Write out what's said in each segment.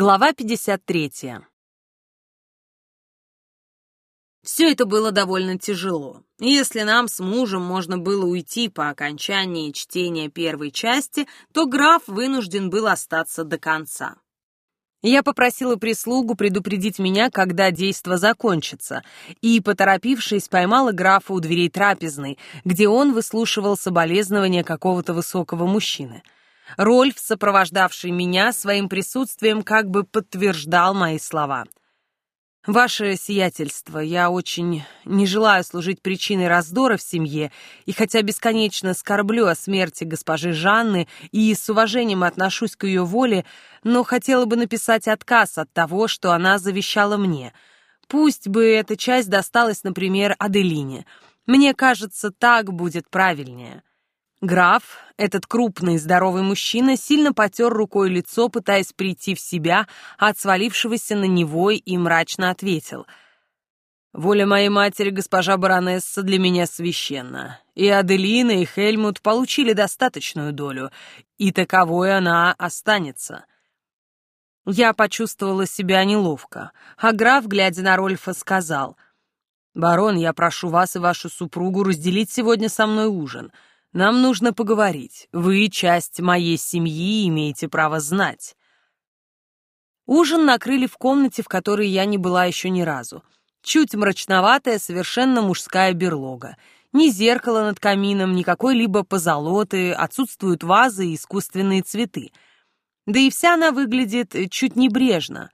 Глава 53. Все это было довольно тяжело. Если нам с мужем можно было уйти по окончании чтения первой части, то граф вынужден был остаться до конца. Я попросила прислугу предупредить меня, когда действо закончится, и, поторопившись, поймала графа у дверей трапезной, где он выслушивал соболезнования какого-то высокого мужчины — Рольф, сопровождавший меня своим присутствием, как бы подтверждал мои слова. «Ваше сиятельство, я очень не желаю служить причиной раздора в семье, и хотя бесконечно скорблю о смерти госпожи Жанны и с уважением отношусь к ее воле, но хотела бы написать отказ от того, что она завещала мне. Пусть бы эта часть досталась, например, Аделине. Мне кажется, так будет правильнее». Граф, этот крупный здоровый мужчина, сильно потер рукой лицо, пытаясь прийти в себя от свалившегося на него и мрачно ответил. «Воля моей матери, госпожа баронесса, для меня священна, и Аделина, и Хельмут получили достаточную долю, и таковой она останется». Я почувствовала себя неловко, а граф, глядя на Рольфа, сказал, «Барон, я прошу вас и вашу супругу разделить сегодня со мной ужин». Нам нужно поговорить. Вы часть моей семьи имеете право знать. Ужин накрыли в комнате, в которой я не была еще ни разу. Чуть мрачноватая, совершенно мужская берлога. Ни зеркала над камином, ни какой-либо позолоты, отсутствуют вазы и искусственные цветы. Да и вся она выглядит чуть небрежно.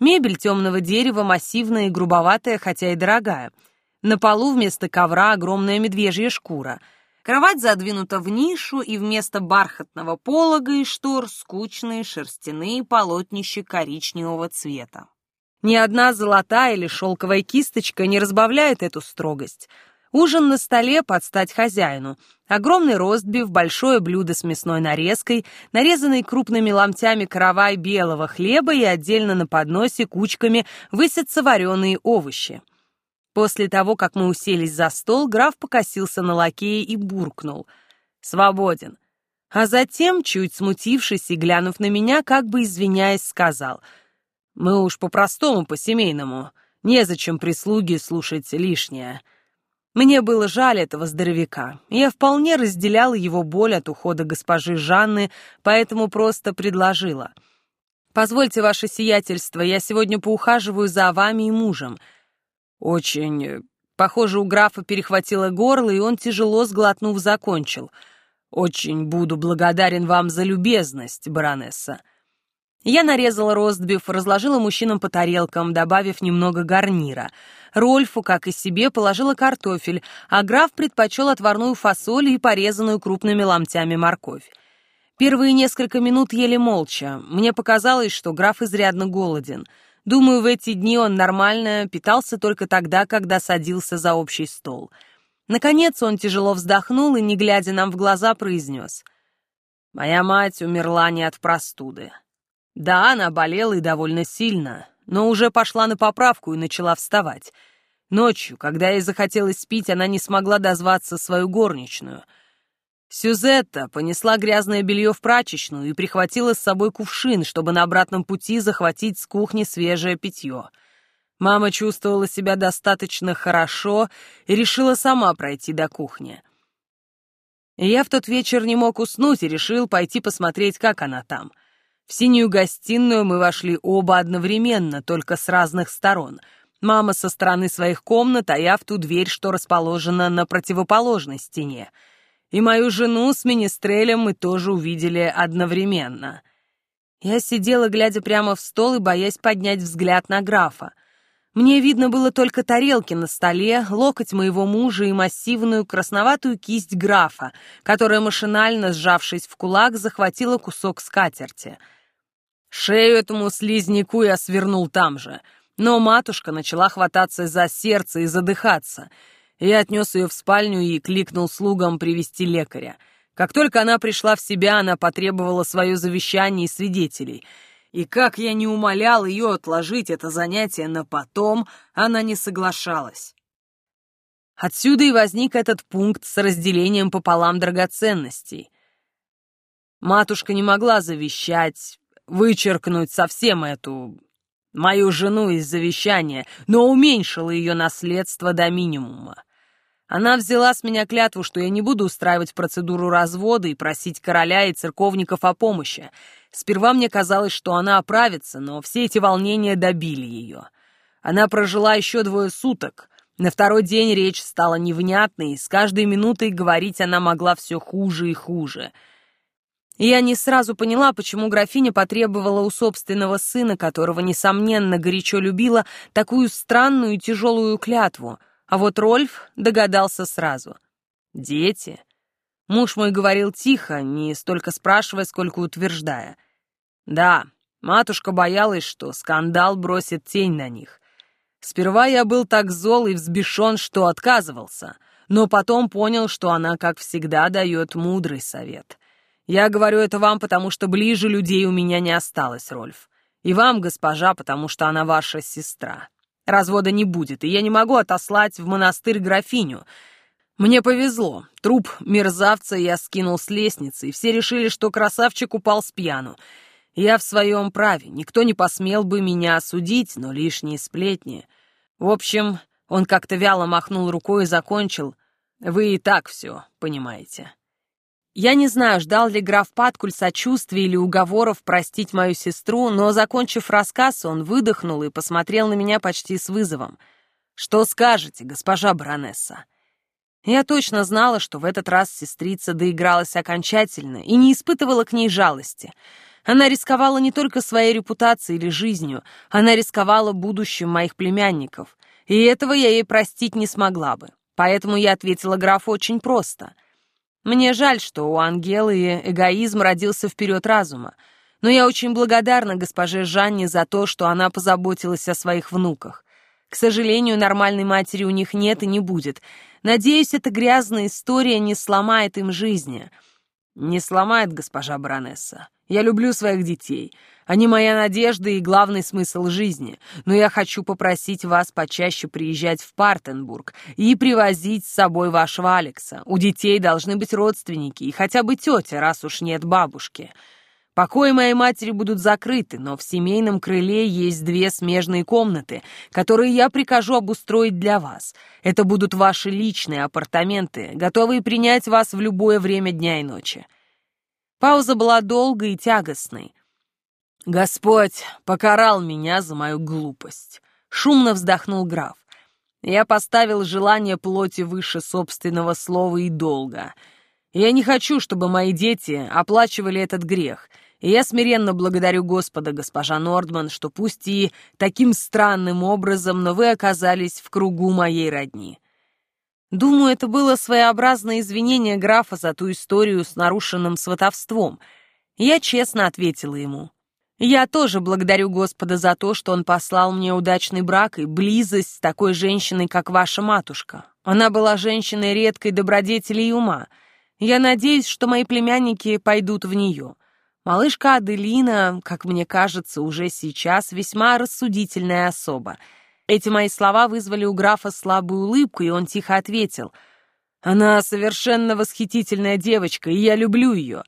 Мебель темного дерева массивная и грубоватая, хотя и дорогая. На полу вместо ковра огромная медвежья шкура — Кровать задвинута в нишу, и вместо бархатного полога и штор скучные шерстяные полотнища коричневого цвета. Ни одна золотая или шелковая кисточка не разбавляет эту строгость. Ужин на столе под стать хозяину. Огромный ростбиф, большое блюдо с мясной нарезкой, нарезанный крупными ломтями каравай белого хлеба и отдельно на подносе кучками высятся вареные овощи. После того, как мы уселись за стол, граф покосился на лакея и буркнул. «Свободен». А затем, чуть смутившись и глянув на меня, как бы извиняясь, сказал. «Мы уж по-простому, по-семейному. Незачем прислуги слушать лишнее». Мне было жаль этого здоровяка. Я вполне разделяла его боль от ухода госпожи Жанны, поэтому просто предложила. «Позвольте, ваше сиятельство, я сегодня поухаживаю за вами и мужем». «Очень...» э, Похоже, у графа перехватило горло, и он, тяжело сглотнув, закончил. «Очень буду благодарен вам за любезность, баронесса». Я нарезала ростбиф, разложила мужчинам по тарелкам, добавив немного гарнира. Рольфу, как и себе, положила картофель, а граф предпочел отварную фасоль и порезанную крупными ломтями морковь. Первые несколько минут ели молча. Мне показалось, что граф изрядно голоден — Думаю, в эти дни он нормально питался только тогда, когда садился за общий стол. Наконец он тяжело вздохнул и, не глядя нам в глаза, произнес. «Моя мать умерла не от простуды. Да, она болела и довольно сильно, но уже пошла на поправку и начала вставать. Ночью, когда ей захотелось спить, она не смогла дозваться свою горничную — Сюзетта понесла грязное белье в прачечную и прихватила с собой кувшин, чтобы на обратном пути захватить с кухни свежее питье. Мама чувствовала себя достаточно хорошо и решила сама пройти до кухни. Я в тот вечер не мог уснуть и решил пойти посмотреть, как она там. В синюю гостиную мы вошли оба одновременно, только с разных сторон. Мама со стороны своих комнат, а я в ту дверь, что расположена на противоположной стене — и мою жену с министрелем мы тоже увидели одновременно. Я сидела, глядя прямо в стол и боясь поднять взгляд на графа. Мне видно было только тарелки на столе, локоть моего мужа и массивную красноватую кисть графа, которая, машинально сжавшись в кулак, захватила кусок скатерти. Шею этому слизняку я свернул там же, но матушка начала хвататься за сердце и задыхаться — я отнес ее в спальню и кликнул слугам привести лекаря. Как только она пришла в себя, она потребовала свое завещание и свидетелей. И как я не умолял ее отложить это занятие на потом, она не соглашалась. Отсюда и возник этот пункт с разделением пополам драгоценностей. Матушка не могла завещать, вычеркнуть совсем эту... мою жену из завещания, но уменьшила ее наследство до минимума. Она взяла с меня клятву, что я не буду устраивать процедуру развода и просить короля и церковников о помощи. Сперва мне казалось, что она оправится, но все эти волнения добили ее. Она прожила еще двое суток. На второй день речь стала невнятной, и с каждой минутой говорить она могла все хуже и хуже. Я не сразу поняла, почему графиня потребовала у собственного сына, которого, несомненно, горячо любила, такую странную и тяжелую клятву — а вот Рольф догадался сразу. «Дети?» Муж мой говорил тихо, не столько спрашивая, сколько утверждая. «Да, матушка боялась, что скандал бросит тень на них. Сперва я был так зол и взбешен, что отказывался, но потом понял, что она, как всегда, дает мудрый совет. Я говорю это вам, потому что ближе людей у меня не осталось, Рольф. И вам, госпожа, потому что она ваша сестра. Развода не будет, и я не могу отослать в монастырь графиню. Мне повезло. Труп мерзавца я скинул с лестницы, и все решили, что красавчик упал с пьяну. Я в своем праве, никто не посмел бы меня осудить, но лишние сплетни. В общем, он как-то вяло махнул рукой и закончил. Вы и так все понимаете. Я не знаю, ждал ли граф Паткуль сочувствия или уговоров простить мою сестру, но, закончив рассказ, он выдохнул и посмотрел на меня почти с вызовом. «Что скажете, госпожа баронесса?» Я точно знала, что в этот раз сестрица доигралась окончательно и не испытывала к ней жалости. Она рисковала не только своей репутацией или жизнью, она рисковала будущим моих племянников, и этого я ей простить не смогла бы. Поэтому я ответила графу очень просто — мне жаль, что у Ангелы эгоизм родился вперед разума, но я очень благодарна госпоже Жанне за то, что она позаботилась о своих внуках. К сожалению, нормальной матери у них нет и не будет. Надеюсь, эта грязная история не сломает им жизни. Не сломает, госпожа баронесса. Я люблю своих детей. Они моя надежда и главный смысл жизни. Но я хочу попросить вас почаще приезжать в Партенбург и привозить с собой вашего Алекса. У детей должны быть родственники и хотя бы тетя, раз уж нет бабушки. Покои моей матери будут закрыты, но в семейном крыле есть две смежные комнаты, которые я прикажу обустроить для вас. Это будут ваши личные апартаменты, готовые принять вас в любое время дня и ночи. Пауза была долгой и тягостной. «Господь покарал меня за мою глупость», — шумно вздохнул граф. «Я поставил желание плоти выше собственного слова и долга. Я не хочу, чтобы мои дети оплачивали этот грех, и я смиренно благодарю Господа, госпожа Нордман, что пусть и таким странным образом, но вы оказались в кругу моей родни. Думаю, это было своеобразное извинение графа за ту историю с нарушенным сватовством. Я честно ответила ему. Я тоже благодарю Господа за то, что Он послал мне удачный брак и близость с такой женщиной, как ваша матушка. Она была женщиной редкой добродетели и ума. Я надеюсь, что мои племянники пойдут в нее. Малышка Аделина, как мне кажется, уже сейчас весьма рассудительная особа — эти мои слова вызвали у графа слабую улыбку, и он тихо ответил. «Она совершенно восхитительная девочка, и я люблю ее.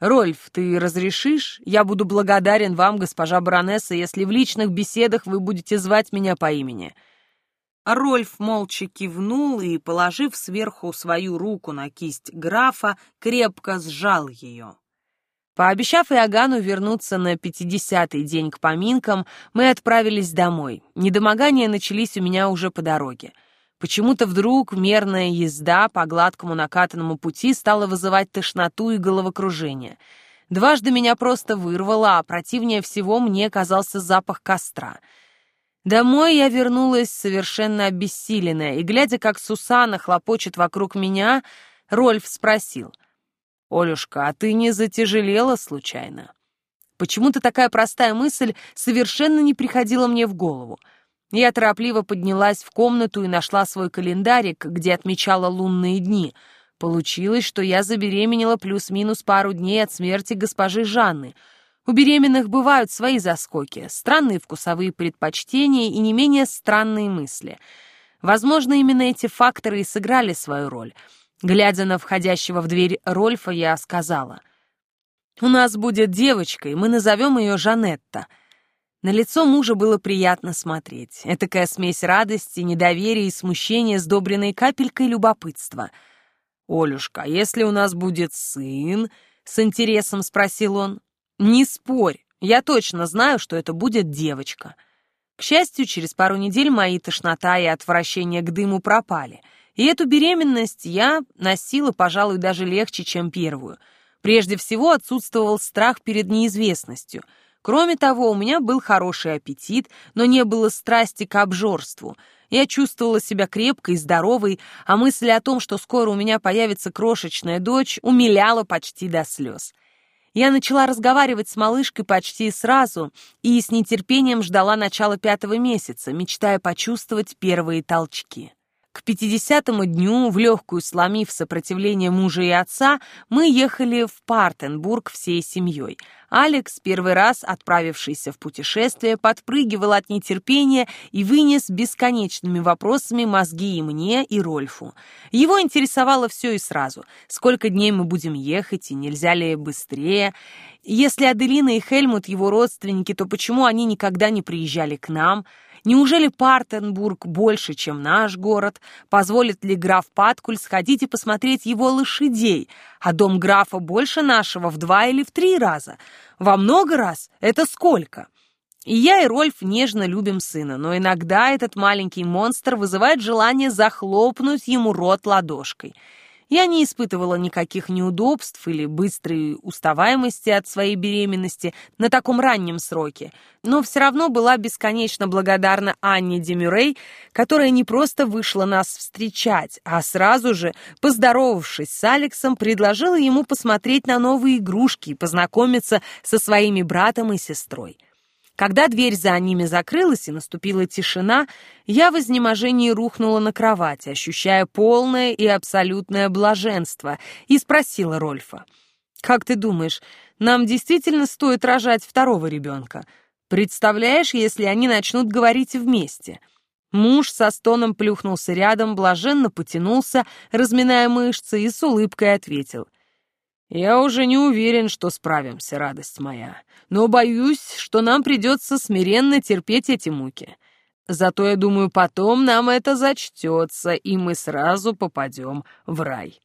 Рольф, ты разрешишь? Я буду благодарен вам, госпожа баронесса, если в личных беседах вы будете звать меня по имени». Рольф молча кивнул и, положив сверху свою руку на кисть графа, крепко сжал ее. Пообещав Иоганну вернуться на пятидесятый день к поминкам, мы отправились домой. Недомогания начались у меня уже по дороге. Почему-то вдруг мерная езда по гладкому накатанному пути стала вызывать тошноту и головокружение. Дважды меня просто вырвало, а противнее всего мне казался запах костра. Домой я вернулась совершенно обессиленная, и, глядя, как Сусана хлопочет вокруг меня, Рольф спросил — «Олюшка, а ты не затяжелела случайно?» Почему-то такая простая мысль совершенно не приходила мне в голову. Я торопливо поднялась в комнату и нашла свой календарик, где отмечала лунные дни. Получилось, что я забеременела плюс-минус пару дней от смерти госпожи Жанны. У беременных бывают свои заскоки, странные вкусовые предпочтения и не менее странные мысли. Возможно, именно эти факторы и сыграли свою роль — Глядя на входящего в дверь Рольфа, я сказала. У нас будет девочка, и мы назовем ее Жанетта. На лицо мужа было приятно смотреть. Этакая смесь радости, недоверия и смущения, сдобренной капелькой любопытства. «Олюшка, а если у нас будет сын?» — с интересом спросил он. «Не спорь, я точно знаю, что это будет девочка». К счастью, через пару недель мои тошнота и отвращение к дыму пропали. И эту беременность я носила, пожалуй, даже легче, чем первую — Прежде всего отсутствовал страх перед неизвестностью. Кроме того, у меня был хороший аппетит, но не было страсти к обжорству. Я чувствовала себя крепкой и здоровой, а мысль о том, что скоро у меня появится крошечная дочь, умиляла почти до слез. Я начала разговаривать с малышкой почти сразу и с нетерпением ждала начала пятого месяца, мечтая почувствовать первые толчки. К пятидесятому дню, в легкую сломив сопротивление мужа и отца, мы ехали в Партенбург всей семьей. Алекс, первый раз отправившийся в путешествие, подпрыгивал от нетерпения и вынес бесконечными вопросами мозги и мне, и Рольфу. Его интересовало все и сразу. Сколько дней мы будем ехать, и нельзя ли быстрее? Если Аделина и Хельмут его родственники, то почему они никогда не приезжали к нам? Неужели Партенбург больше, чем наш город? Позволит ли граф Паткуль сходить и посмотреть его лошадей? А дом графа больше нашего в два или в три раза? Во много раз? Это сколько? И я, и Рольф нежно любим сына, но иногда этот маленький монстр вызывает желание захлопнуть ему рот ладошкой — я не испытывала никаких неудобств или быстрой уставаемости от своей беременности на таком раннем сроке, но все равно была бесконечно благодарна Анне Демюрей, которая не просто вышла нас встречать, а сразу же, поздоровавшись с Алексом, предложила ему посмотреть на новые игрушки и познакомиться со своими братом и сестрой. Когда дверь за ними закрылась и наступила тишина, я в изнеможении рухнула на кровать, ощущая полное и абсолютное блаженство, и спросила Рольфа. «Как ты думаешь, нам действительно стоит рожать второго ребенка? Представляешь, если они начнут говорить вместе?» Муж со стоном плюхнулся рядом, блаженно потянулся, разминая мышцы, и с улыбкой ответил. «Я уже не уверен, что справимся, радость моя, но боюсь, что нам придется смиренно терпеть эти муки. Зато, я думаю, потом нам это зачтется, и мы сразу попадем в рай».